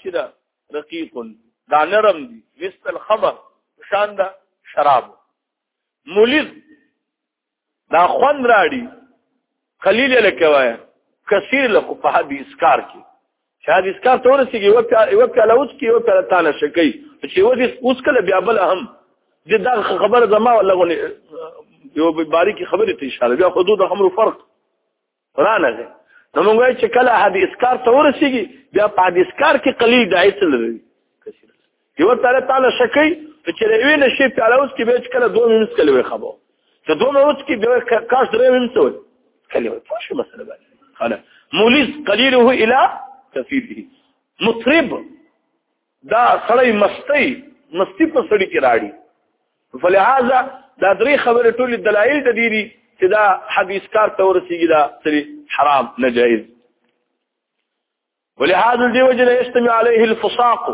چې دا رقیق دا نرم دي مثل الخمر شان دا شراب مولد دا خوند راړي قلیل لکه وای کثیر لکه په حدیث کار کې چې حدیث کار ته ورسیږي یو په یو په لوز کې یو په تعالی شکی چې یو دې اوس کله بیا بل اهم دې دا خبره زما ولا غونې یو باریکی خبره ته اشاره بیا حدود خمر فرق قران دی نو موږ چې کله حدیث کار ته ورسیږي بیا په حدیث کار کې قلیل دای څه لري یو تعالی تعالی شکی چې روي نشي په اړه اوس کې به کله دوه منټ کله وي خبر چې دوه منټ کې به کاش درې منټ وي کله وي څه شي مسله باندې خلاص مولز قلیله الى کثیره مطرب دا سړی مستی مستی په سړی کې راړي فلهذا دا درې خبرې ټول دلایل د دې دي چې دا حدیث کار ته ورسیږي دا سری حرام ناجایز ولهذا دی وجه لا یجتمع عليه الفساق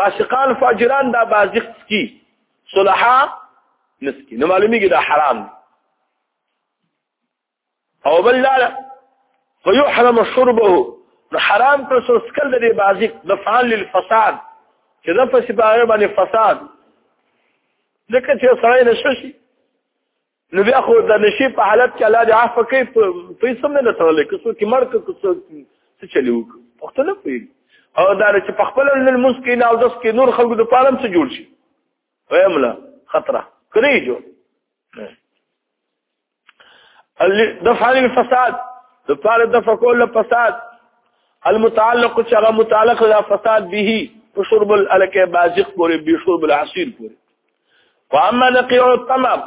فاسقان فاجران دا بازق کی صلحا نسکی نو معلومیږي دا حرام دی او بل لاله فيحرم شربه نو حرام کړ سو سکل د بازیک د فعل للفساد چې د پسې باغ باندې فساد لکه چې سړی نششي نو بیا خو د نشي په حالت کې الله دې عفو کوي پیسې نه لټولې که څوک مړ که څوک څه چلی وک پختنه پوي او دا چې په خپل نن مسکین او داس کې نور خلکو د پالم څه جوړ شي ویمله خطر کړی جو دفع عن الفساد دفع دفع كل فساد المتعلق شغا متعلق لا فساد به بشرب الالك بازق پوری بشرب العصير پوری واما نقيع الطمر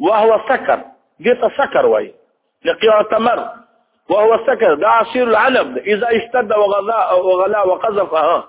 وهو سكر جيت سكر وي لقيار التمر وهو سكر ده عصير العنب إذا اشتد وغلا وغلا ها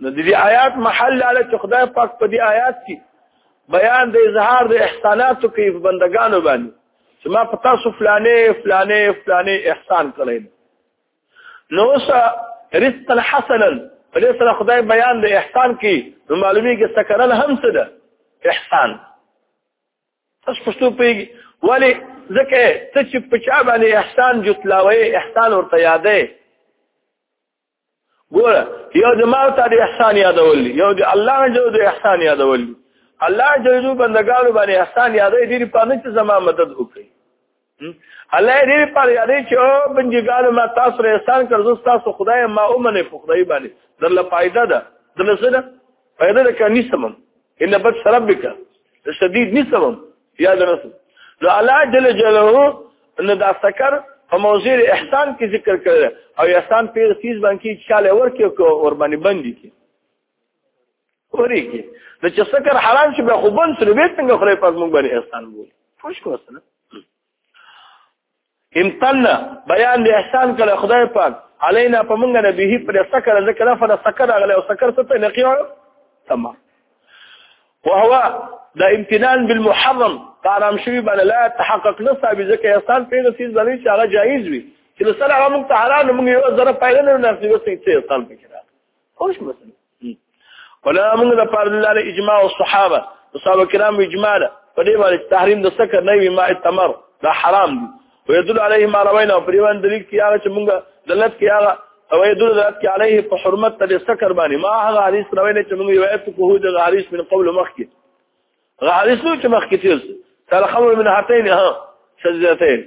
نو د دې آیات محل علی چې خدای پاک په دې آیات کې بیان د اظهار د احساناتو کوي په بندگانو باندې چې ما په تاسو فلانه فلانه فلانه احسان کړی نو اوس رزق الحسن دې سره خدای بیان د احسان کوي نو معلومي کې سکرل هم څه ده احسان تاسو پښتو پیږي ولی ځکه ته چې په چا باندې احسان جوتلاوي احسان ورته یادې ګوره یو د ما ته د احسان یادول یو د الله نه جو د احسان یادول الله جوړو بندګانو باندې احسان یادې دې په نه چې زما مدد وکړي الله دې په یادې چې او بندګانو ما تاسو له احسان کړو تاسو خدای ما اومنه په خدای باندې درله فائدہ ده درله څه ده پیدا د کانی سمم ان بس ربک شدید نسمم یا د رسول نو الله جل جلاله ان دا سکر په موضوع احسان کې ذکر کړل او احسان په تیز باندې چاله ورکه اور باندې باندې کی ورېږي نو چې سکر حرام شي به خو بن سره به څنګه خلای پاک موږ باندې احسان وو خوش کو سره امتن بیان د احسان کړه خدای پاک علینا په موږ نه به پر سکر ذکر فر سکر غل او سکر ست نقیع تمام وهو دا امتنان بالمحرم قرام شوی بل لا تحقق نه صاحب ذکر احسان په دې سیز باندې چې هغه جایز وي چې سره هغه موږ ته حرام موږ یو ذره پیدا نه نصیب څه احسان پکې راځي خوش مثلا ولا موږ د پاره د لاله اجماع او صحابه صحابه کرام اجماع ده په دې باندې تحریم د سکر نه وي ما تمر دا حرام دي ويدل عليه ما روينا او پریوان دلیل کې هغه چې موږ دلت کې هغه او يدل ذات کې عليه په حرمت د سکر باندې ما هغه حدیث روينا چې موږ روایت کوو د حدیث من قول مخکې غاریس نو چې مخکې تیر سره خمر من هاتین ها سجدتين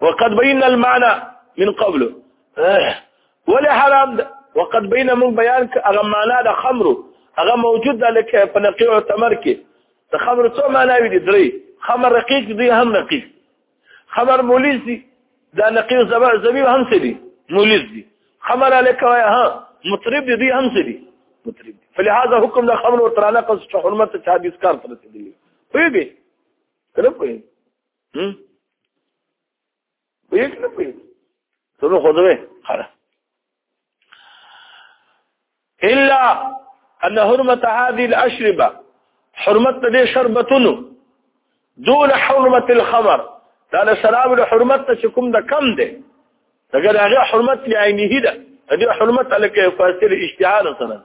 وقد بين المعنى من قبله ولا حرام ده وقد بين من بيان هغه معنا د خمر هغه موجود ده لکه په نقيع تمر کې د خمر څو معنا وي دي درې خمر رقيق دي هم رقيق خمر مولز دي دا نقيع زبر زبي هم څه دي مولز دي خمر لکه ها مطرب دي دي هم څه دي مطرب دي فلهذا حکم د خمر او ترانه قص حرمت حدیث کار تر دي وي به تر په هم ویک نه پی څنګه خو دوی خره الا ان حرمت هذه الاشربه حرمت دې شربتونو دون حرمت الخمر دا له شراب له حرمت څخه کوم د کم دی دغه هغه حرمت لعینه ده دې حرمت الکه فاصله اجتهاد سره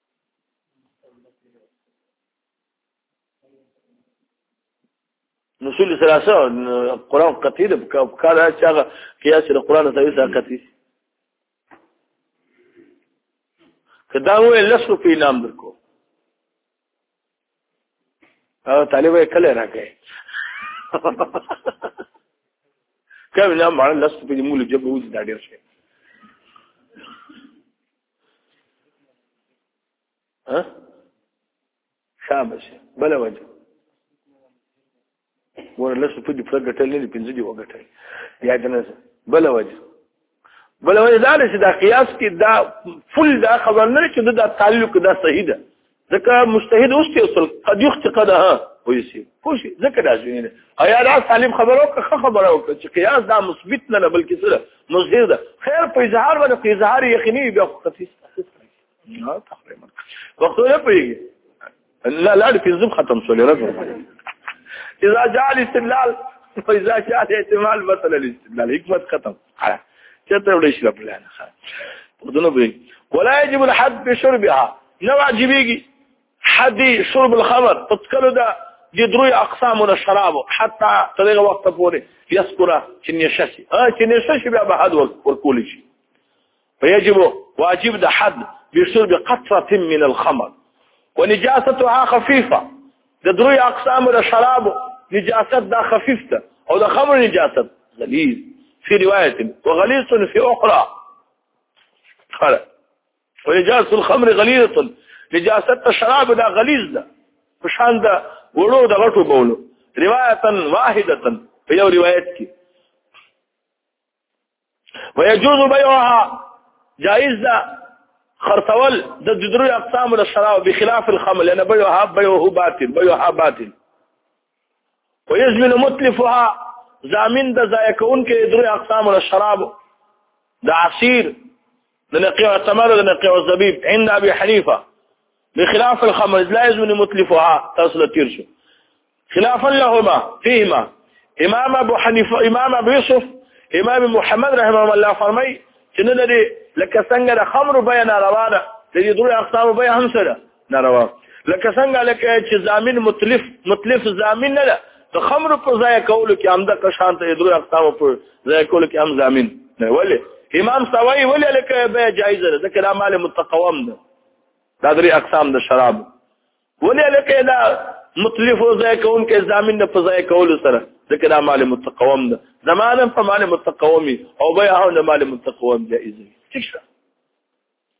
نصول ثلاثه قران قطعي ده کار چې هغه قياس د قران ته وسه قطعي کدا و لس په نام درکو او طالب یې کله راکې کوم نام باندې لس په دې مول جبه وځي دا ډیر شي ها شابه شي بل وجه ور له څه پدې پر ګټل نه پنځه دی وګټل بیا د نه بل وجه بل وجه دا چې دا قیاس کې دا فل دا خبر نه چې دا تعلق دا صحیح ده ځکه مجتهد اوس ته اصل قد يختقدها ويسي خوش ځکه دا ځینې نه ایا دا سالم خبرو که خبرو چې قیاس دا مثبت نه بلکې سره مظهر ده خیر په اظهار باندې په اظهار یقیني بیا خصيص نه تقریبا وخت یې پیږي لا لا دې زم ختم شو لره اذا جاء الاستدلال فاذا جاء الاحتمال بطل الاستدلال حکمت ختم چته وړي شي په لانه خا ودونه به ولا يجب الحد بشربها نه واجبېږي حد شرب الخمر په څکلو د دې درو اقسامو نه شرابو حتی تر هغه وخته پورې یسکره چې نشه شي چې نشه شي بیا به حد ورکول شي فیجب واجب د حد بشرب قطره من الخمر ونجاستها خفيفه د درو اقسام د شراب نجاست دا خفيف ده او د خمر نجاست غليظ في روايه وغليظ في اخرى قال ونجاست الخمر غلیظه نجاست الشراب دا غلیظ ده په شان ده وړو د غټو بولو روایتا واحده په یو روایت کې ويجوز بيعها جائز ده خرطول د درو اقسام له شراب بخلاف الخمر لان بيعها بيعه باطل بيعها باطل ويزمن متلفها ضامن د ضایع کوونکو درې اقسام له شراب د عصير د نقيع التمر د نقيع الزبيب عند ابي حنيفه بخلاف الخمر لا يزمن متلفها تصل تيرشو خلافا لهما فيهما امام ابو حنيفه امام ابو يوسف امام محمد رحمه الله فرمي چې نه لري لکه څنګه د خمر بیان روانه د دې درې اقسام بیان هم سره ناروا لکه څنګه لکه چې ضامن متلف متلف ضامن نه ده د خمر په ځای کولو کې هم د قشان ته دوه اقسام په ځای کولو کې هم ضامن نه ولی امام سوای ولی لکه به جایز ده ځکه دا مال متقوم ده دا درې اقسام د شراب ولی لکه دا متلف ځای کون کې ضامن نه په ځای کولو سره ځکه دا مال متقوم ده زمانه په مال متقومي او بیا هم د مال متقوم جایز ده ٹھیک شو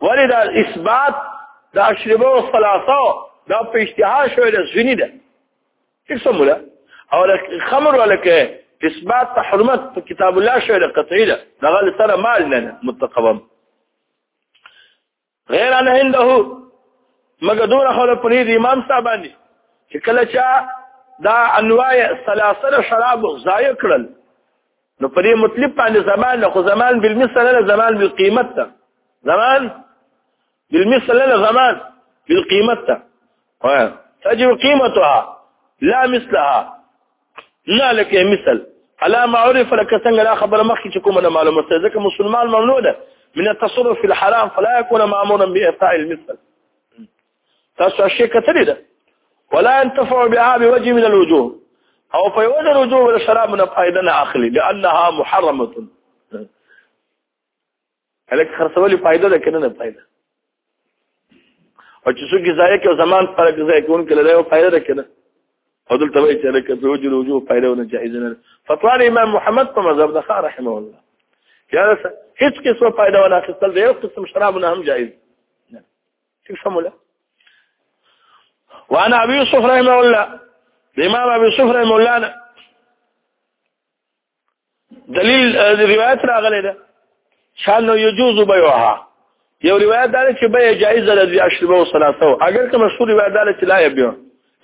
ولی دا اثبات دا اشربه و ثلاثه دا په اشتها شوی دا زنی ده څه سموله او خمر ولکه اثبات تحرمت په کتاب الله شوی دا قطعی ده دا غل سره مال نه متقبم غیر ان عنده مګه دور خو په دې امام صاحب باندې چې کله چا دا انواع ثلاثه شراب ضایع کړل نو په دې مطلب باندې زمان له خو زمان بالمثل له زمان بالقیمت ته زمان بالمثل له زمان بالقیمت ته تجب قیمتها لا مثلها نه لکه مثل الا ما عرف لك څنګه دا خبره مخکې چې کومه معلومه څه ځکه مسلمان ممنوع ده من التصرف في الحرام فلا يكون مامورا باعطاء المثل تاسو شي کتلی ده ولا ينتفع بها بوجه من الوجوه او په یو د رجوع ول شراب نه فائدہ نه اخلي لانها محرمه الک خرڅولې فائدہ ده کنه نه فائدہ او چې څوک ځای کې زمان پر ځای کې اون کله یو فائدہ ده کنه او دلته وایي چې الک په وجه رجوع فائدہ نه جائز نه فتوا امام محمد په مذهب ده رحمه الله یا هیڅ قسمه فائدہ ولا خپل دی یو قسم شراب نه هم جائز ٹھیک سمولا وانا ابي يوسف رحمه الله امام ابي يوسف رحمه الله دلیل روایت راغلی ده شان نو يجوز بيعها یو روایت دا چې به جایز ده د اشربه او ثلاثه اگر که مشهور روایت دا چې لا يبيع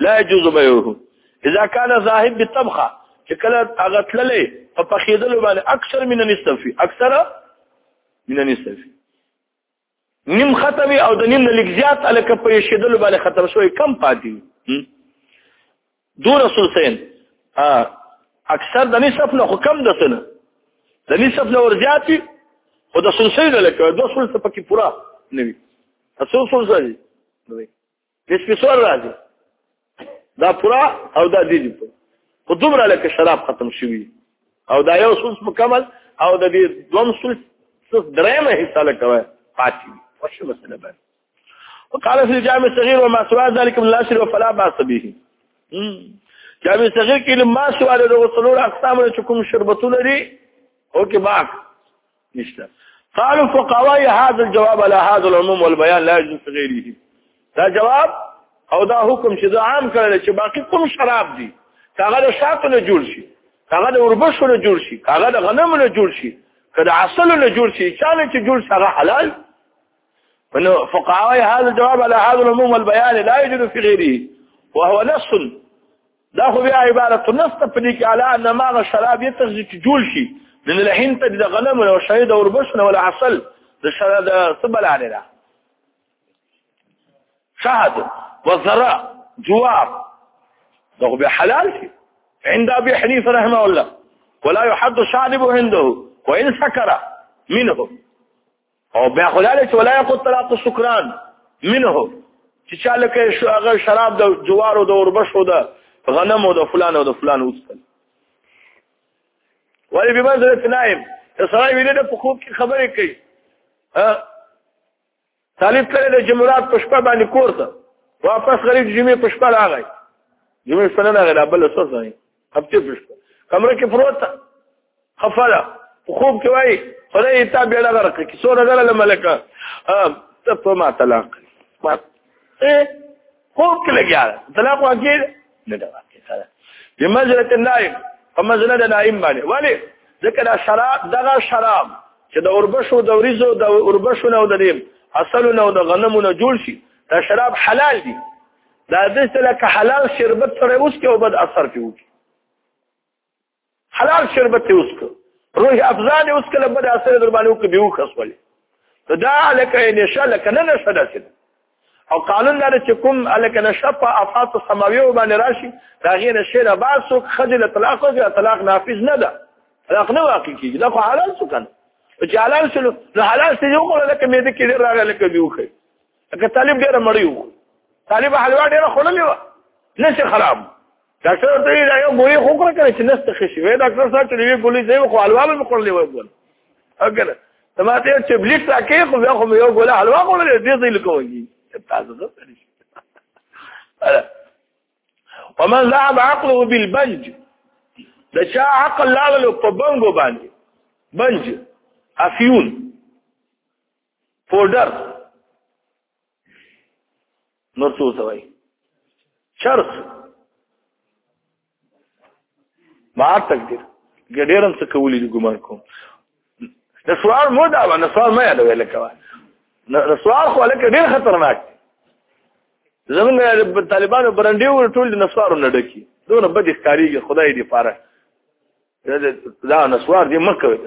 لا يجوز بيعه اذا كان ذاهب بالطبخه چې کله هغه تللې په پخېدلو باندې اکثر من نصفي اکثر من نصفي نیم ختم او د نیم نه لږ زیات الکه په شیدل باندې ختم شوی کم پاتې دون سلسین اکثر د نصف نه کم د سنه د نصف نه ور زیات خو د سلسین لکه د سلسله پکې پورا نه وي تاسو سلسله د سپیسور راځي دا پورا او دا دي دي خو دومره لکه شراب ختم شوی او دا یو سوس مکمل او د دې دوم سوس سوس درېمه حصہ لکوي پاتې وشه مسله بس وقال في الجامع الصغير وما سوى ذلك من الاشر فلا باس به جامع صغير کې ما سوى له غسلور اقسام له کوم شربتونه دي او کې باک نشته قالوا فقواي هذا الجواب على هذا العموم والبيان لا يجوز غيره دا جواب او دا حکم چې دا عام کړل چې باقي کوم شراب دي هغه د شاتو نه جوړ شي هغه د اوربشو نه جوړ شي هغه د غنمو نه جوړ شي که د عسل نه جوړ شي چا نه چې جوړ شي هغه حلال نو فقهاوی هذا الجواب على هذا العموم والبيان لا يوجد في غيره وهو نص دا خو بیا عبارت نسته په دې کې علا ان ما شراب یې تغذی چې جوړ شي من الحين ته د غنم او شهید او ربشن او عسل د شراب د سبل علی دا شهد وزرع جوار دا خو بیا حلال شي عند ابي حنيفه رحمه الله ولا يحد شاربه عنده وان سكر منه او بیا خلاله چې ولا یقو طلاق سکران منه چې چا لکه شو هغه شراب د جوارو د اوربشو د غنمو د فلان او د فلان وڅکل ولی به منځ ته نایم سړی ویني د خوب کې خبرې کوي ها طالب کړه د جمعرات په شپه باندې کورته واپس غریب جمعې په شپه راغی جمعې سره نه غلا بل څه ځای هفته پښته کمره کې پروت خفله خوب کې وای خدای ته به لغر کې سور غل ملکه ته په ما طلاق ما اے خوب کې لګیا طلاق واکې نه دا واکې سره په مجلت النائم په مجلت النائم باندې ولی ځکه دا شراب دغه شراب چې د اوربشو د وریزو د اوربشو نه د نیم اصلونه او د غنمو نه جوړ شي دا شراب حلال دي دا د څه لکه حلال شربت سره اوس کې او بد اثر پیوږي حلال شربت اوس کې روح افزان اوس کله بد اثر در باندې وکړي یو خصولې ته دا لکه نشه لکه نه نشه داسې او قانون دا چې کوم لکه نشه په افات سماوي باندې راشي دا غیر نشه را باسو خجل طلاق او طلاق نافذ نه ده طلاق نه واقع کیږي دا خو حلال څه کنه چې حلال شلو نو حلال څه یو کوله لکه مې دې کې راغله کوي وکړي که طالب ډېر مړی وو طالب حلوا ډېر خړلې و نه شي خراب ډاکټر ته یې یو ګولې خو کړ کړ چې نست خشي وې ډاکټر صاحب چې یو ګولې ځای خو حلوا به خړلې و ګول اگر تماته چې بلیټ راکې خو بیا خو یو ګولې حلوا خړلې دې ځای لکوي تاسو ته ومن ذهب عقله بالبنج د چا عقل لاله په بنګو باندې بنج افیون پودر نور څه ورته وایي چرس ما تقدیر ګډیرم څه کولی دی ګمان کوم د سوار مو دا و نه سوار مې دا ویل کوا د سوار خو لکه ډیر خطرناک زمونږ طالبانو برندې ور ټول د نسوارو نه ډکی دونه بد ښکاریږي خدای دې پاره دا نسوار دې مکه وي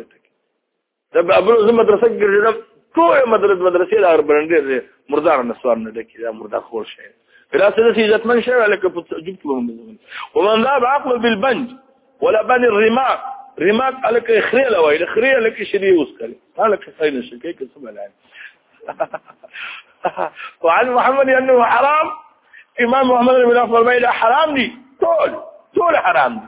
د بابلو زم مدرسه کې ګرځیدم ټول مدرسې مدرسې د اربرندې دي مردار نسوار نه دکی دا مردار خور شي بلا سره سي عزت من شوی لکه په جبت ومن ومن ذاب عقل بالبنج ولا بني الرماق رماق الک خريل وای خريل الک شری اوس کړي الک خیر نشي کې څه بلای وعن محمد انه حرام امام محمد بن فرمایله حرام دي ټول ټول حرام دي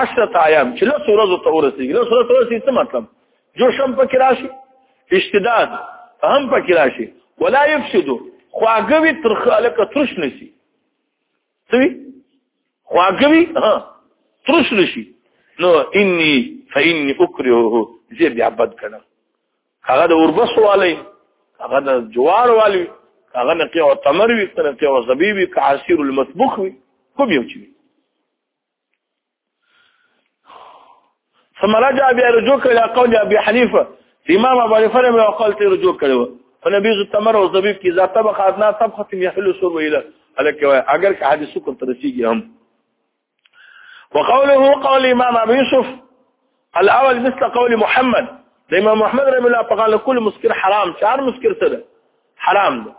عشرت ایام چې لس ورځو ته ورسیږي لس ورځو ته ورسیږي څه مطلب جوش هم پکې راشي اشتداد هم پکې راشي ولا يفسدو خواګوي ترخ الکه ترش نشي سوي خواګوي ها ترش نشي نو اني فاني اكرهه زي بیا بد کړه هغه د اوربس والي هغه د جوار والي هغه نقي او تمر وي تر نقي او زبيبي کعسير المسبوخ وي کوم یو چی ثم رجع بیا رجوع کړ له قول ابي حنيفه امام ابو حنيفه له قول ته رجوع کړو فنبي ذو تمر او زبيب کی ذات طبق ادنا طبق تم يحل سور ویله الکه اگر که حدیث کو تر رسیږي هم وقوله قول امام ابي يوسف الاول مثل قول محمد د امام محمد رحم الله په قال كل مسكر حرام چار مسكر سره حرام ده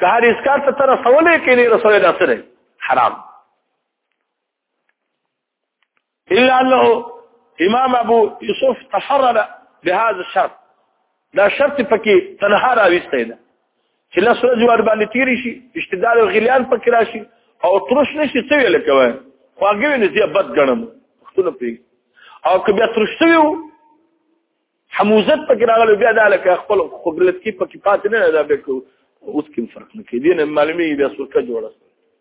که هر اسکار ته تر رسولې کې نه رسولې ده سره حرام الا انه امام ابو يوسف تحرر بهذا الشرط دا شرط پکې تنها راويسته ده چې لا سره جوار باندې تیری شي اشتدال او غلیان پکې راشي او ترش نشي څه ویل کوي خواږه نه زیات بد ګڼم خپل پی او که بیا ترش شوی حموزت پکې راغلی بیا دا لکه خپل خبرت کې پکې پاتې نه ده به کو اوس کوم فرق نه کوي دین معلومي بیا سرکه جوړه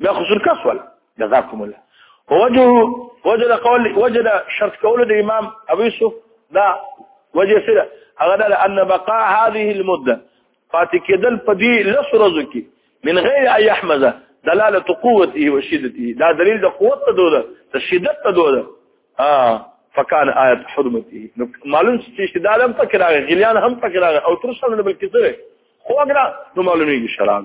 دا خصوص کس ولا جزاكم الله وجه وجد قول وجد شرط قول الامام ابو يوسف دا وجه سره هغه دا ان بقاء هذه المده فاتي كدل پدی لس ورځو کې من غير اي احمزه دلاله قوته وشدته دا دليل د قوت ته دوله د شدت ته دوله اه فكان آية حرمته معلوم چې شدت هم پکې راغی غلیان هم پکې راغی او تر څو نه بلکې سره خو اگر نو معلومیږي شراب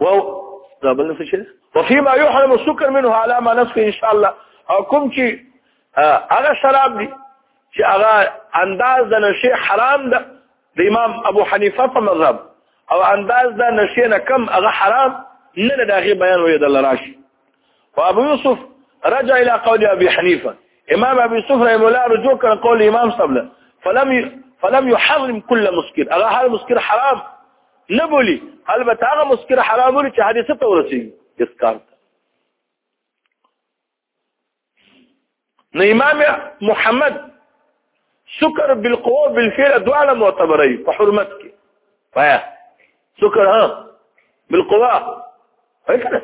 و دا بل څه شي وفيما يحرم السكر منه على ما نصف ان شاء الله او کوم چې هغه شراب دي چې هغه انداز د نشي حرام ده د امام ابو حنیفه په مذهب او انداز د نشي نه کم هغه حرام نه دغه بیان وي د لراشي وابو يوسف رجع الى قول ابي حنيفه امام ابي يوسف رحمه الله رجوع كان قول امام صبله فلم ي... فلم يحرم كل مسكر هغه هر مسكر حرام نه بولی البته هغه مسکر حرام بولی چې حادثه ته ورسیږي اسکار نو امام محمد شکر بالقوه بالفعل دواله معتبري په حرمت کې وایا شکر ها بالقوه هکذا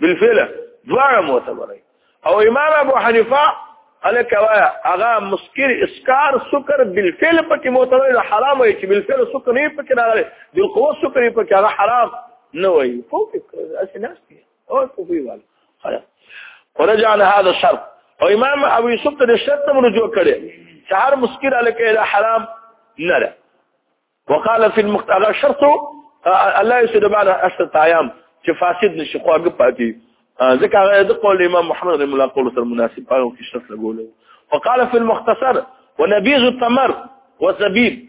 بالفعل دواله معتبري او امام ابو حنیفه الک وایا هغه مسکر اسکار شکر بالفعل پکې معتبري حرام وي چې بالفعل شکر نه پکې راغلي بالقوه شکر پکې هغه حرام نه وي فوق اسنه او کوفي وال خلاص ورجعنا هذا الشرط او امام ابو يوسف ته شرط ته رجوع کړي چې هر مسکر الک الى حرام نه ده وقال في المختار شرط الله يسد بعد عشرة ايام چې فاسد نشي خواږه پاتې ځکه هغه د قول امام محمد رحمه الله قول سره مناسب هغه کې شرط لګولو وقال في المختصر ونبيذ التمر والزبيب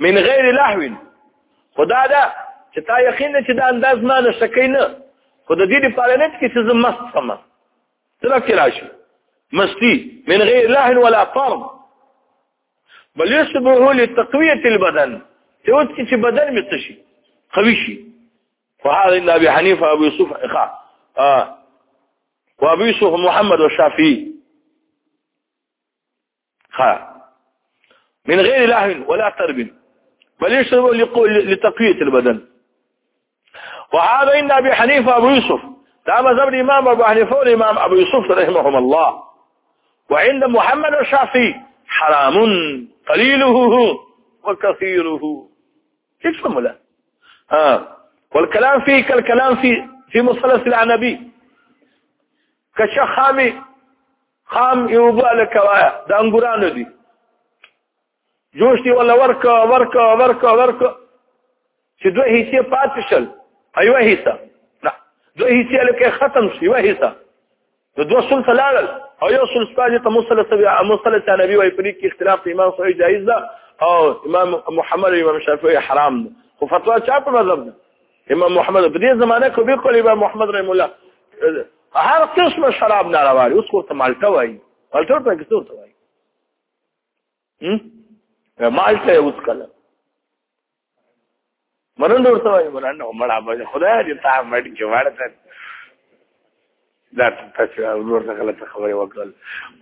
من غیر لحو خدا دا چې تا یقین چې دا انداز ما نه شکی نه خو د دې لپاره نه چې څه مست سم ترک راشي مستی من غیر لحن ولا فرض بل يشبه لتقويه البدن ته اوس چې بدن مې تشي قوي شي فهذا ان ابي حنيفه ابو يوسف اخا اه وابو يوسف محمد والشافعي خا من غير لهو ولا ترب بل يشرب لتقويه البدن وهذا إن أبي حنيفة أبو يوسف دام مذهب الإمام أبو حنيفة والإمام أبو يوسف رحمهم الله وعند محمد الشافعي حرام قليله وكثيره ايش له ها والكلام فيه كالكلام في في مثلث العنبي كشخ خامي خام یو بل کوایا د انګورانو دي جوش دی ولا ورک ورک ورک ورک چې دوه حصے پاتې شل ایوه حصہ نه دوه حصے لکه ختم شي ایوه حصہ نو دوه سل تلال او یو سل سپاجه ته مصلت بیا مصلت نبی وای پرې کې اختلاف امام صحیح جایز ده او امام محمد امام شافعی حرام ده خو فتوا چا په مذهب ده امام محمد په دې زمانه کې به کولې امام محمد رحم الله هر قسم شراب ناروا دي اوس ورته مالټه وایي مالټه په کې څه وایي هم مالټه اوس کله مرند ورته وایي مرند عمر ابا خدای دې تا مټ کې ورته دا تاسو نور څه غلط خبره وکړل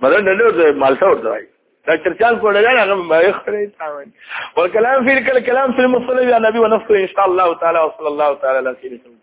مله نه نور مالته ورته وای دا چرچال کوله دا هغه ما یې خړې تاوین والکلام فی کل کلام فی المصلی یا نبی ونفسه ان شاء الله تعالی وصلی الله تعالی علی سیدنا